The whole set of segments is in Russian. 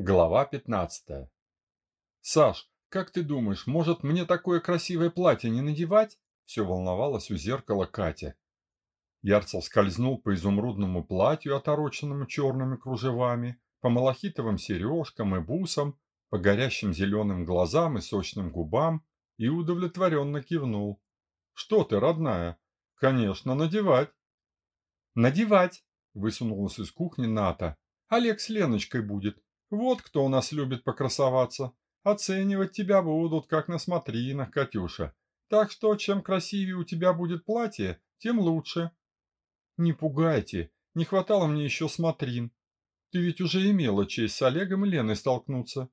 Глава 15. «Саш, как ты думаешь, может мне такое красивое платье не надевать?» Все волновалась у зеркала Катя. Ярцев скользнул по изумрудному платью, отороченному черными кружевами, по малахитовым сережкам и бусам, по горящим зеленым глазам и сочным губам и удовлетворенно кивнул. «Что ты, родная? Конечно, надевать!» «Надевать!» – высунулась из кухни Ната. «Олег с Леночкой будет. Вот кто у нас любит покрасоваться. Оценивать тебя будут, как на смотринах, Катюша. Так что, чем красивее у тебя будет платье, тем лучше. Не пугайте, не хватало мне еще смотрин. Ты ведь уже имела честь с Олегом и Леной столкнуться.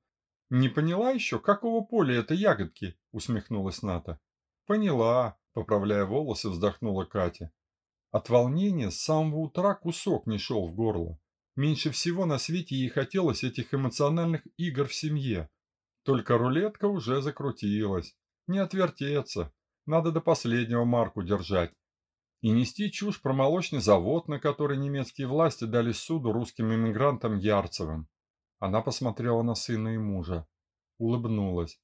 Не поняла еще, какого поля это ягодки? Усмехнулась Ната. Поняла, поправляя волосы, вздохнула Катя. От волнения с самого утра кусок не шел в горло. Меньше всего на свете ей хотелось этих эмоциональных игр в семье. Только рулетка уже закрутилась. Не отвертеться. Надо до последнего марку держать. И нести чушь про молочный завод, на который немецкие власти дали суду русским иммигрантам Ярцевым. Она посмотрела на сына и мужа. Улыбнулась.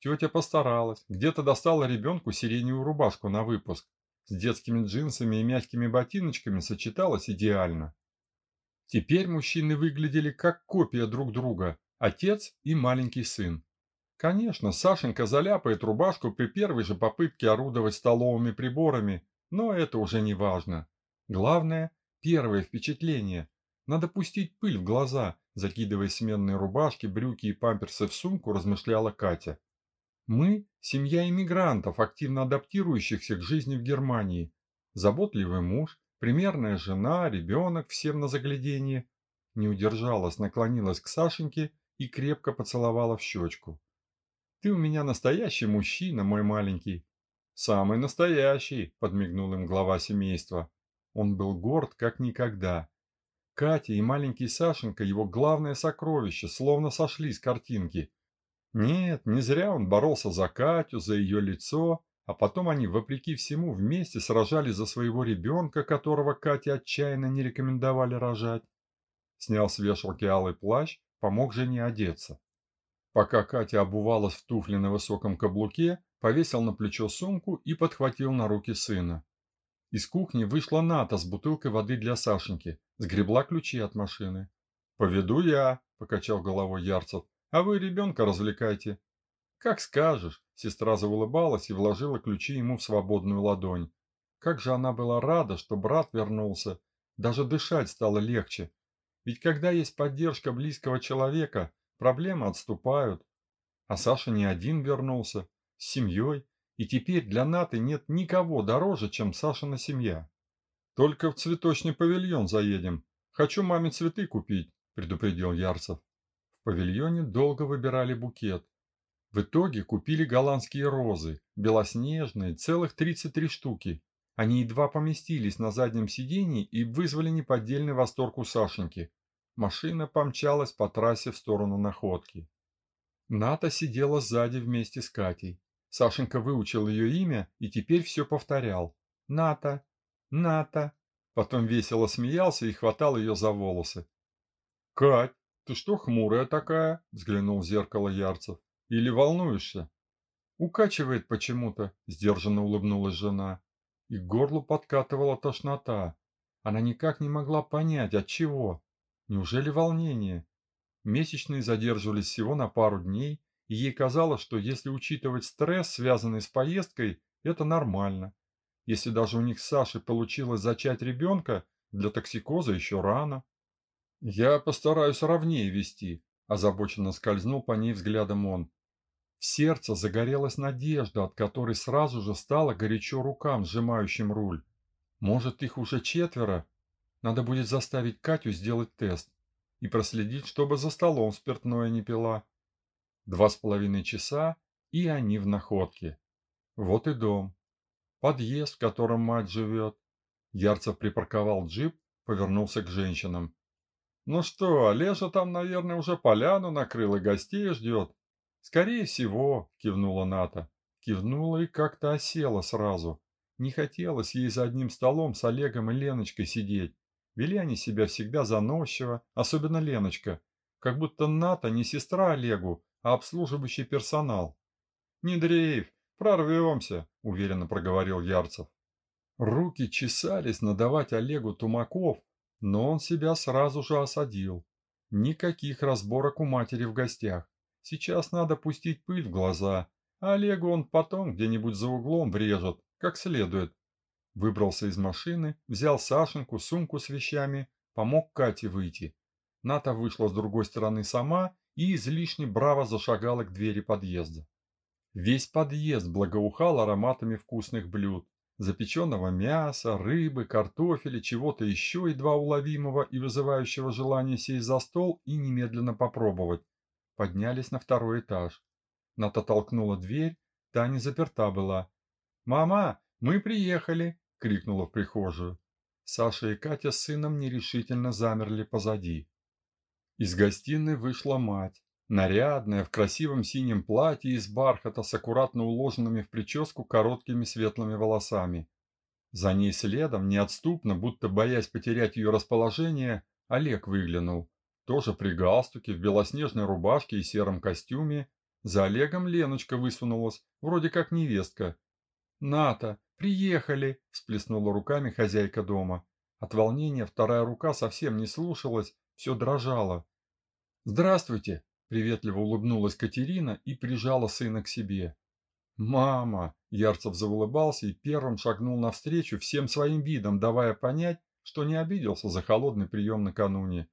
Тетя постаралась. Где-то достала ребенку сиреневую рубашку на выпуск. С детскими джинсами и мягкими ботиночками сочеталась идеально. Теперь мужчины выглядели как копия друг друга, отец и маленький сын. Конечно, Сашенька заляпает рубашку при первой же попытке орудовать столовыми приборами, но это уже не важно. Главное – первое впечатление. Надо пустить пыль в глаза, закидывая сменные рубашки, брюки и памперсы в сумку, размышляла Катя. Мы – семья иммигрантов, активно адаптирующихся к жизни в Германии. Заботливый муж, Примерная жена, ребенок, всем на загляденье. Не удержалась, наклонилась к Сашеньке и крепко поцеловала в щечку. «Ты у меня настоящий мужчина, мой маленький». «Самый настоящий», – подмигнул им глава семейства. Он был горд, как никогда. Катя и маленький Сашенька – его главное сокровище, словно сошли с картинки. Нет, не зря он боролся за Катю, за ее лицо, а потом они, вопреки всему, вместе сражались за своего ребенка, которого Кате отчаянно не рекомендовали рожать. Снял с вешалки алый плащ, помог жене одеться. Пока Катя обувалась в туфли на высоком каблуке, повесил на плечо сумку и подхватил на руки сына. Из кухни вышла Ната с бутылкой воды для Сашеньки, сгребла ключи от машины. «Поведу я», – покачал головой Ярцев, – «а вы ребенка развлекайте». «Как скажешь», – сестра заулыбалась и вложила ключи ему в свободную ладонь. Как же она была рада, что брат вернулся. Даже дышать стало легче. Ведь когда есть поддержка близкого человека, проблемы отступают. А Саша не один вернулся, с семьей, и теперь для Наты нет никого дороже, чем Сашина семья. «Только в цветочный павильон заедем. Хочу маме цветы купить», – предупредил Ярцев. В павильоне долго выбирали букет. В итоге купили голландские розы, белоснежные, целых 33 штуки. Они едва поместились на заднем сиденье и вызвали неподдельный восторг у Сашеньки. Машина помчалась по трассе в сторону находки. Ната сидела сзади вместе с Катей. Сашенька выучил ее имя и теперь все повторял. «Ната! Ната!» Потом весело смеялся и хватал ее за волосы. «Кать, ты что хмурая такая?» – взглянул в зеркало Ярцев. Или волнуешься?» «Укачивает почему-то», – сдержанно улыбнулась жена. И к горлу подкатывала тошнота. Она никак не могла понять, от чего. Неужели волнение? Месячные задерживались всего на пару дней, и ей казалось, что если учитывать стресс, связанный с поездкой, это нормально. Если даже у них с Сашей получилось зачать ребенка, для токсикоза еще рано. «Я постараюсь ровнее вести», – озабоченно скользнул по ней взглядом он. В сердце загорелась надежда, от которой сразу же стало горячо рукам, сжимающим руль. Может, их уже четверо? Надо будет заставить Катю сделать тест и проследить, чтобы за столом спиртное не пила. Два с половиной часа, и они в находке. Вот и дом. Подъезд, в котором мать живет. Ярцев припарковал джип, повернулся к женщинам. «Ну что, Олежа там, наверное, уже поляну накрыл и гостей ждет. «Скорее всего», – кивнула Ната. Кивнула и как-то осела сразу. Не хотелось ей за одним столом с Олегом и Леночкой сидеть. Вели они себя всегда заносчиво, особенно Леночка. как будто НАТО не сестра Олегу, а обслуживающий персонал. «Не дрейф, прорвемся», – уверенно проговорил Ярцев. Руки чесались надавать Олегу Тумаков, но он себя сразу же осадил. Никаких разборок у матери в гостях. Сейчас надо пустить пыль в глаза, а Олегу он потом где-нибудь за углом врежет, как следует. Выбрался из машины, взял Сашеньку, сумку с вещами, помог Кате выйти. Ната вышла с другой стороны сама и излишне браво зашагала к двери подъезда. Весь подъезд благоухал ароматами вкусных блюд запеченного мяса, рыбы, картофеля, чего-то еще едва уловимого и вызывающего желание сесть за стол и немедленно попробовать. Поднялись на второй этаж. Ната толкнула дверь, та не заперта была. «Мама, мы приехали!» — крикнула в прихожую. Саша и Катя с сыном нерешительно замерли позади. Из гостиной вышла мать. Нарядная, в красивом синем платье из бархата с аккуратно уложенными в прическу короткими светлыми волосами. За ней следом, неотступно, будто боясь потерять ее расположение, Олег выглянул. Тоже при галстуке, в белоснежной рубашке и сером костюме. За Олегом Леночка высунулась, вроде как невестка. «Ната, приехали!» – всплеснула руками хозяйка дома. От волнения вторая рука совсем не слушалась, все дрожало. «Здравствуйте!» Приветливо улыбнулась Катерина и прижала сына к себе. «Мама!» – Ярцев заулыбался и первым шагнул навстречу всем своим видом, давая понять, что не обиделся за холодный прием накануне.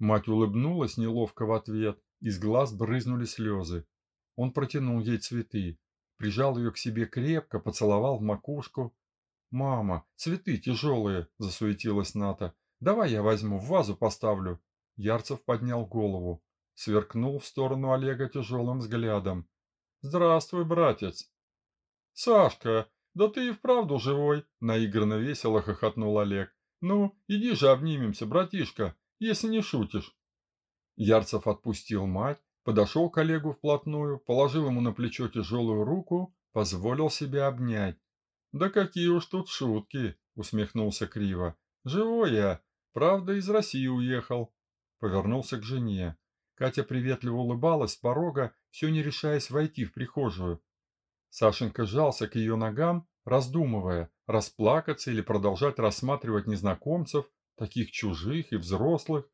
Мать улыбнулась неловко в ответ, из глаз брызнули слезы. Он протянул ей цветы, прижал ее к себе крепко, поцеловал в макушку. «Мама, цветы тяжелые!» – засуетилась Ната. «Давай я возьму, в вазу поставлю». Ярцев поднял голову сверкнул в сторону Олега тяжелым взглядом. «Здравствуй, братец!» «Сашка, да ты и вправду живой!» – наигранно весело хохотнул Олег. «Ну, иди же обнимемся, братишка, если не шутишь!» Ярцев отпустил мать, подошел к Олегу вплотную, положил ему на плечо тяжелую руку, позволил себя обнять. «Да какие уж тут шутки!» – усмехнулся криво. «Живой я, правда, из России уехал». Повернулся к жене. Катя приветливо улыбалась с порога, все не решаясь войти в прихожую. Сашенька сжался к ее ногам, раздумывая, расплакаться или продолжать рассматривать незнакомцев, таких чужих и взрослых.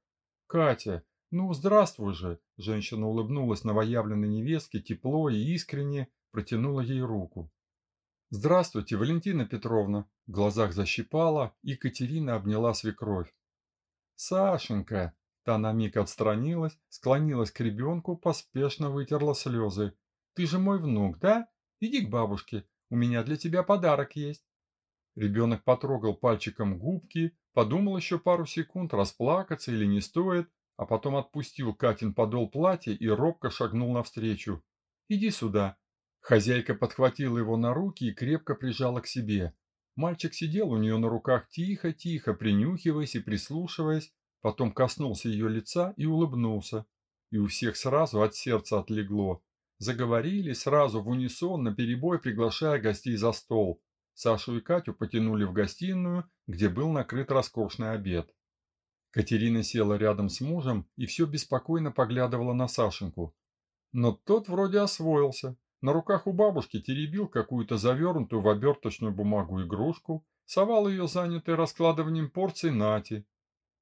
«Катя, ну здравствуй же!» Женщина улыбнулась новоявленной невестке тепло и искренне, протянула ей руку. «Здравствуйте, Валентина Петровна!» В глазах защипала, и Катерина обняла свекровь. «Сашенька!» Та на миг отстранилась, склонилась к ребенку, поспешно вытерла слезы. «Ты же мой внук, да? Иди к бабушке, у меня для тебя подарок есть». Ребенок потрогал пальчиком губки, подумал еще пару секунд, расплакаться или не стоит, а потом отпустил Катин подол платья и робко шагнул навстречу. «Иди сюда». Хозяйка подхватила его на руки и крепко прижала к себе. Мальчик сидел у нее на руках тихо-тихо, принюхиваясь и прислушиваясь, Потом коснулся ее лица и улыбнулся. И у всех сразу от сердца отлегло. Заговорили сразу в унисон, наперебой приглашая гостей за стол. Сашу и Катю потянули в гостиную, где был накрыт роскошный обед. Катерина села рядом с мужем и все беспокойно поглядывала на Сашеньку. Но тот вроде освоился. На руках у бабушки теребил какую-то завернутую в оберточную бумагу игрушку, совал ее занятой раскладыванием порций Нати.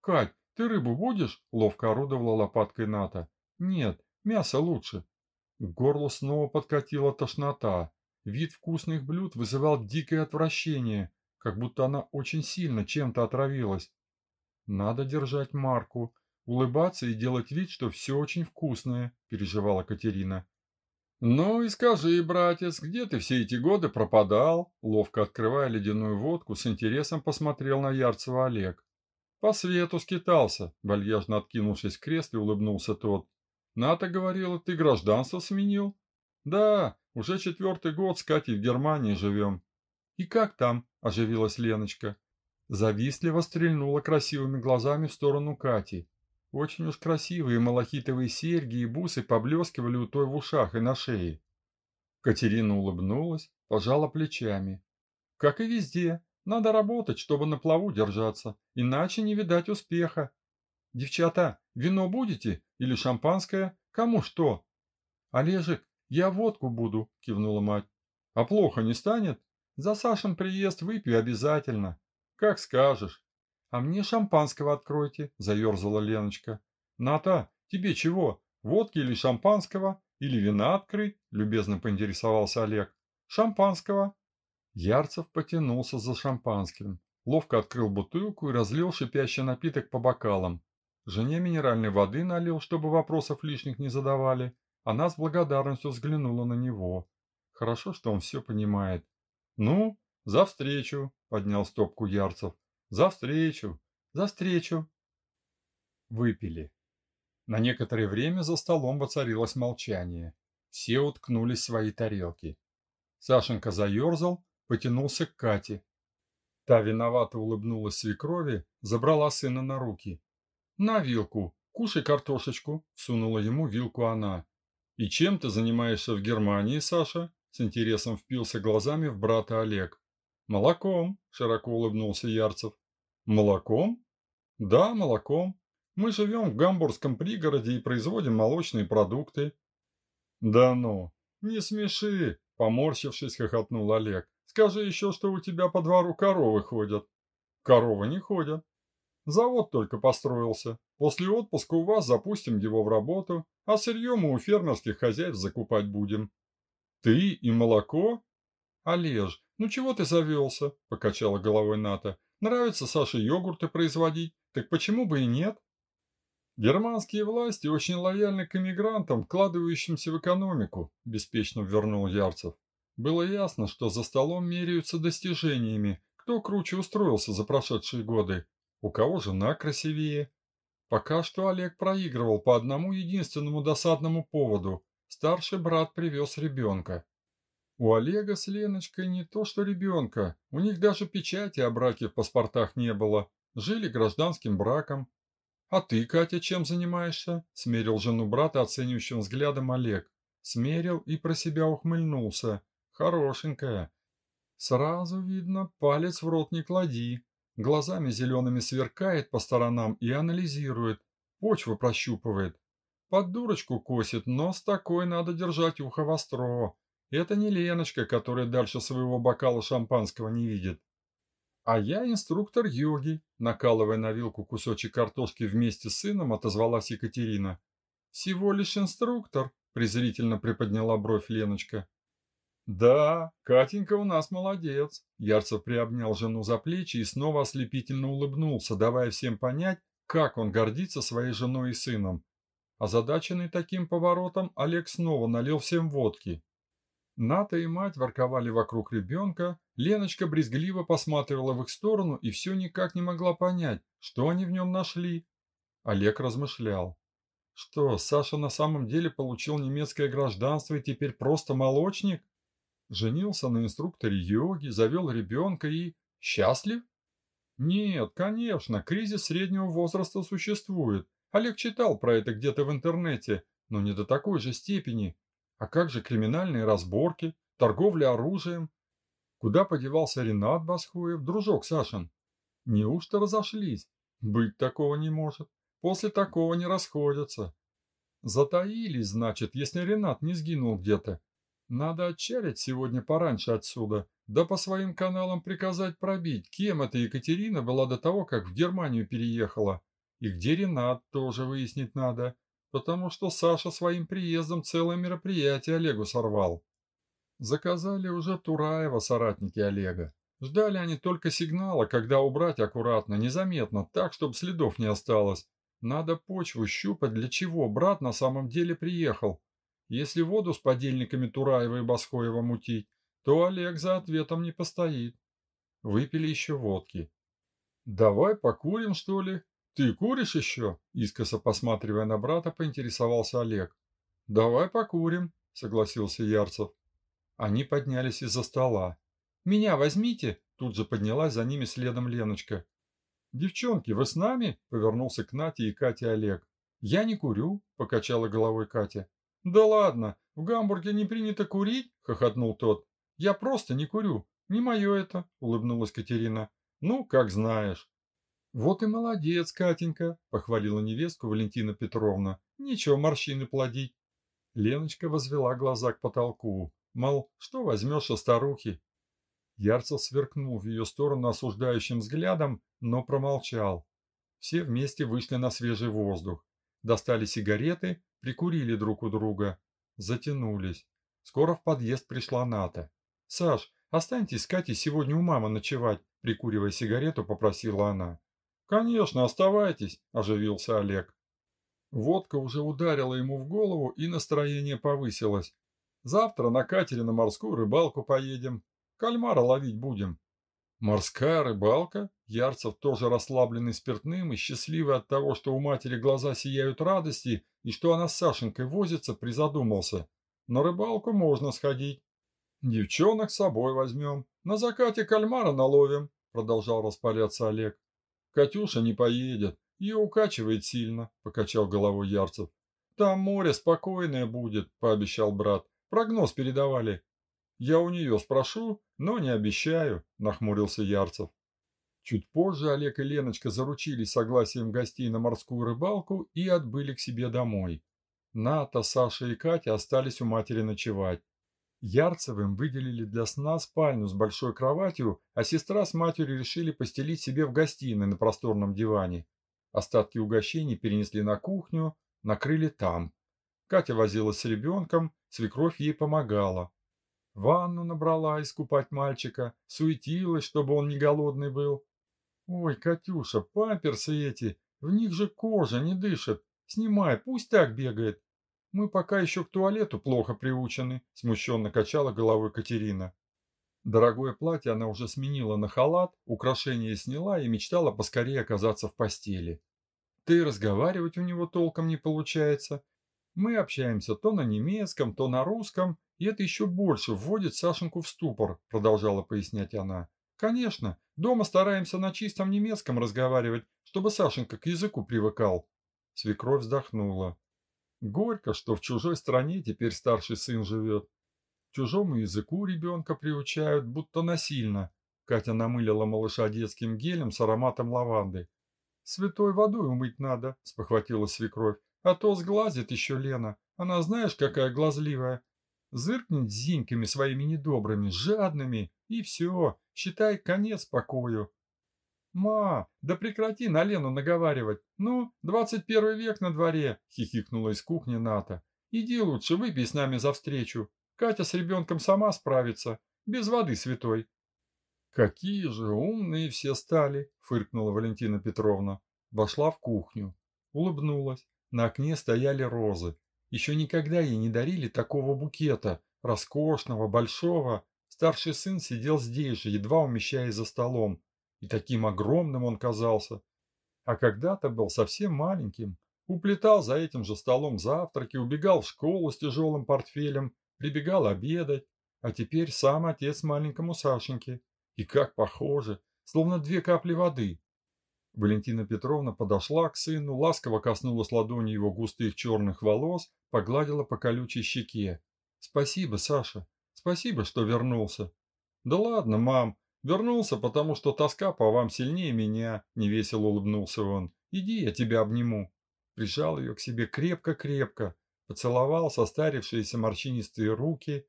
«Кать, «Ты рыбу будешь?» – ловко орудовала лопаткой Ната. «Нет, мясо лучше». К горлу снова подкатила тошнота. Вид вкусных блюд вызывал дикое отвращение, как будто она очень сильно чем-то отравилась. «Надо держать марку, улыбаться и делать вид, что все очень вкусное», – переживала Катерина. «Ну и скажи, братец, где ты все эти годы пропадал?» Ловко открывая ледяную водку, с интересом посмотрел на Ярцева Олег. По свету скитался, вальяжно откинувшись в кресле, улыбнулся тот. Ната говорила, ты гражданство сменил? Да, уже четвертый год с Катей в Германии живем. И как там? Оживилась Леночка. Завистливо стрельнула красивыми глазами в сторону Кати. Очень уж красивые малахитовые серьги и бусы поблескивали у той в ушах и на шее. Катерина улыбнулась, пожала плечами. Как и везде, надо работать, чтобы на плаву держаться, иначе не видать успеха. Девчата, вино будете? или шампанское? Кому что? Олежек, я водку буду, кивнула мать. А плохо не станет? За Сашин приезд выпью обязательно. Как скажешь. А мне шампанского откройте, заерзала Леночка. Ната, тебе чего? Водки или шампанского? Или вина открыть? Любезно поинтересовался Олег. Шампанского. Ярцев потянулся за шампанским. Ловко открыл бутылку и разлил шипящий напиток по бокалам. Жене минеральной воды налил, чтобы вопросов лишних не задавали. Она с благодарностью взглянула на него. Хорошо, что он все понимает. «Ну, за встречу!» – поднял стопку Ярцев. «За встречу! За встречу!» Выпили. На некоторое время за столом воцарилось молчание. Все уткнулись в свои тарелки. Сашенька заерзал, потянулся к Кате. Та виновато улыбнулась свекрови, забрала сына на руки. «На вилку, кушай картошечку», – сунула ему вилку она. «И чем ты занимаешься в Германии, Саша?» – с интересом впился глазами в брата Олег. «Молоком», – широко улыбнулся Ярцев. «Молоком?» «Да, молоком. Мы живем в гамбургском пригороде и производим молочные продукты». «Да ну, не смеши», – поморщившись, хохотнул Олег. «Скажи еще, что у тебя по двору коровы ходят». «Коровы не ходят. Завод только построился. После отпуска у вас запустим его в работу, а сырье мы у фермерских хозяев закупать будем. Ты и молоко? Олеж, ну чего ты завелся? Покачала головой Ната. Нравится Саше йогурты производить, так почему бы и нет? Германские власти очень лояльны к иммигрантам, вкладывающимся в экономику, беспечно вернул Ярцев. Было ясно, что за столом меряются достижениями, кто круче устроился за прошедшие годы, у кого жена красивее. Пока что Олег проигрывал по одному единственному досадному поводу. Старший брат привез ребенка. У Олега с Леночкой не то что ребенка, у них даже печати о браке в паспортах не было. Жили гражданским браком. «А ты, Катя, чем занимаешься?» – смерил жену брата оценивающим взглядом Олег. Смерил и про себя ухмыльнулся. «Хорошенькая». «Сразу видно, палец в рот не клади», Глазами зелеными сверкает по сторонам и анализирует, почву прощупывает. Под дурочку косит, но с такой надо держать ухо востро. Это не Леночка, которая дальше своего бокала шампанского не видит. А я инструктор йоги, накалывая на вилку кусочек картошки вместе с сыном, отозвалась Екатерина. Всего лишь инструктор, презрительно приподняла бровь Леночка. «Да, Катенька у нас молодец!» Ярцев приобнял жену за плечи и снова ослепительно улыбнулся, давая всем понять, как он гордится своей женой и сыном. Озадаченный таким поворотом, Олег снова налил всем водки. Ната и мать ворковали вокруг ребенка, Леночка брезгливо посматривала в их сторону и все никак не могла понять, что они в нем нашли. Олег размышлял. Что, Саша на самом деле получил немецкое гражданство и теперь просто молочник? Женился на инструкторе йоги, завел ребенка и... Счастлив? Нет, конечно, кризис среднего возраста существует. Олег читал про это где-то в интернете, но не до такой же степени. А как же криминальные разборки, торговля оружием? Куда подевался Ренат Басхуев, дружок Сашин? Неужто разошлись? Быть такого не может. После такого не расходятся. Затаились, значит, если Ренат не сгинул где-то. Надо отчалить сегодня пораньше отсюда, да по своим каналам приказать пробить, кем эта Екатерина была до того, как в Германию переехала. И где Ренат тоже выяснить надо, потому что Саша своим приездом целое мероприятие Олегу сорвал. Заказали уже Тураева соратники Олега. Ждали они только сигнала, когда убрать аккуратно, незаметно, так, чтобы следов не осталось. Надо почву щупать, для чего брат на самом деле приехал, если воду с подельниками Тураева и Басхоева мутить, то Олег за ответом не постоит. Выпили еще водки. «Давай покурим, что ли? Ты куришь еще?» Искоса посматривая на брата, поинтересовался Олег. «Давай покурим», — согласился Ярцев. Они поднялись из-за стола. «Меня возьмите!» — тут же поднялась за ними следом Леночка. «Девчонки, вы с нами?» — повернулся к Нате и Кате Олег. «Я не курю», — покачала головой Катя. «Да ладно, в Гамбурге не принято курить?» – хохотнул тот. «Я просто не курю. Не мое это», – улыбнулась Катерина. «Ну, как знаешь». Вот и молодец, Катенька, похвалила невестку Валентина Петровна. Ничего морщины плодить. Леночка возвела глаза к потолку. Мол, что возьмешь со старухи? Ярцев сверкнул в ее сторону осуждающим взглядом, но промолчал. Все вместе вышли на свежий воздух. Достали сигареты, прикурили друг у друга. Затянулись. Скоро в подъезд пришла Ната. «Саш, останьтесь с Катей сегодня у мамы ночевать», прикуривая сигарету, попросила она. «Конечно, оставайтесь», – оживился Олег. Водка уже ударила ему в голову, и настроение повысилось. «Завтра на катере на морскую рыбалку поедем. Кальмара ловить будем». «Морская рыбалка?» Ярцев, тоже расслабленный спиртным и счастливый от того, что у матери глаза сияют радости и что она с Сашенькой возится, призадумался. На рыбалку можно сходить. Девчонок с собой возьмем. На закате кальмара наловим, продолжал распаляться Олег. Катюша не поедет. Ее укачивает сильно, покачал головой Ярцев. Там море спокойное будет, пообещал брат. Прогноз передавали. Я у нее спрошу, но не обещаю, нахмурился Ярцев. Чуть позже Олег и Леночка заручились согласием гостей на морскую рыбалку и отбыли к себе домой. Ната, Саша и Катя остались у матери ночевать. Ярцевым выделили для сна спальню с большой кроватью, а сестра с матерью решили постелить себе в гостиной на просторном диване. Остатки угощений перенесли на кухню, накрыли там. Катя возилась с ребенком, свекровь ей помогала. Ванну набрала искупать мальчика, суетилась, чтобы он не голодный был. «Ой, Катюша, памперсы эти, в них же кожа не дышит. Снимай, пусть так бегает. Мы пока еще к туалету плохо приучены, смущенно качала головой Катерина. Дорогое платье она уже сменила на халат, украшения сняла и мечтала поскорее оказаться в постели. Ты разговаривать у него толком не получается. Мы общаемся то на немецком, то на русском, и это еще больше вводит Сашеньку в ступор, продолжала пояснять она. Конечно, дома стараемся на чистом немецком разговаривать, чтобы Сашенька к языку привыкал. Свекровь вздохнула. Горько, что в чужой стране теперь старший сын живет. Чужому языку ребенка приучают, будто насильно. Катя намылила малыша детским гелем с ароматом лаванды. «Святой водой умыть надо», – спохватила свекровь. «А то сглазит еще Лена. Она знаешь, какая глазливая. Зыркнет зиньками своими недобрыми, жадными, и все, считай, конец покою. «Ма, да прекрати на Лену наговаривать. Ну, двадцать первый век на дворе», — хихикнула из кухни Ната. «Иди лучше, выпей с нами за встречу. Катя с ребенком сама справится. Без воды святой». «Какие же умные все стали!» — фыркнула Валентина Петровна. Вошла в кухню. Улыбнулась. На окне стояли розы. Еще никогда ей не дарили такого букета, роскошного, большого. Старший сын сидел здесь же, едва умещаясь за столом и таким огромным он казался. А когда-то был совсем маленьким, уплетал за этим же столом завтраки, убегал в школу с тяжелым портфелем, прибегал обедать, а теперь сам отец маленькому Сашеньке. И как похоже, словно две капли воды. Валентина Петровна подошла к сыну, ласково коснулась ладони его густых черных волос, погладила по колючей щеке. «Спасибо, Саша. Спасибо, что вернулся». «Да ладно, мам. Вернулся, потому что тоска по вам сильнее меня, невесело улыбнулся он. Иди, я тебя обниму. Прижал ее к себе крепко-крепко, поцеловал состарившиеся морщинистые руки.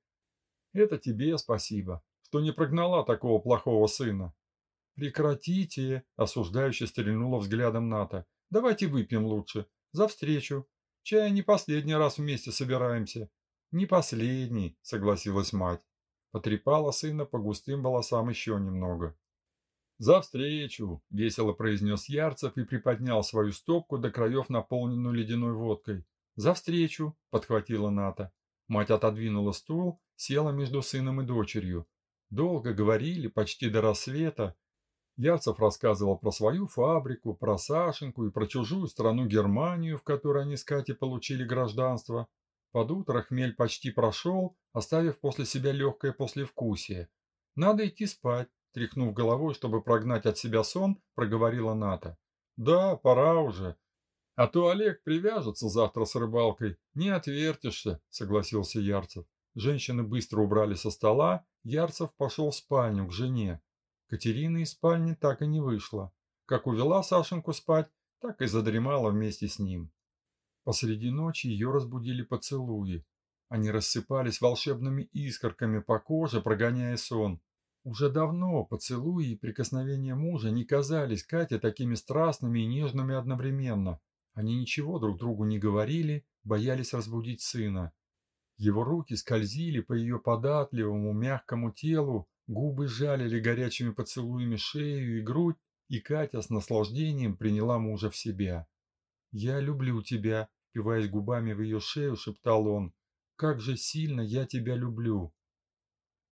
Это тебе спасибо, что не прогнала такого плохого сына. Прекратите, осуждающе стрельнула взглядом Ната. Давайте выпьем лучше. За встречу. Чай не последний раз вместе собираемся. Не последний, согласилась мать потрепала сына по густым волосам еще немного. «За встречу!» – весело произнес Ярцев и приподнял свою стопку до краев, наполненную ледяной водкой. «За встречу!» – подхватила Ната. Мать отодвинула стул, села между сыном и дочерью. Долго говорили, почти до рассвета. Ярцев рассказывал про свою фабрику, про Сашеньку и про чужую страну Германию, в которой они с Катей получили гражданство, под утро хмель почти прошел, оставив после себя легкое послевкусие. «Надо идти спать», – тряхнув головой, чтобы прогнать от себя сон, проговорила Ната. «Да, пора уже. А то Олег привяжется завтра с рыбалкой. Не отвертишься», – согласился Ярцев. Женщины быстро убрали со стола, Ярцев пошел в спальню к жене. Катерина из спальни так и не вышла. как увела Сашеньку спать, так и задремала вместе с ним. Посреди ночи ее разбудили поцелуи. Они рассыпались волшебными искорками по коже, прогоняя сон. Уже давно поцелуи и прикосновения мужа не казались Кате такими страстными и нежными одновременно. Они ничего друг другу не говорили, боялись разбудить сына. Его руки скользили по ее податливому, мягкому телу, губы жалили горячими поцелуями шею и грудь, и Катя с наслаждением приняла мужа в себя. «Я люблю тебя», впиваясь губами в ее шею, шептал он. «Как же сильно я тебя люблю!»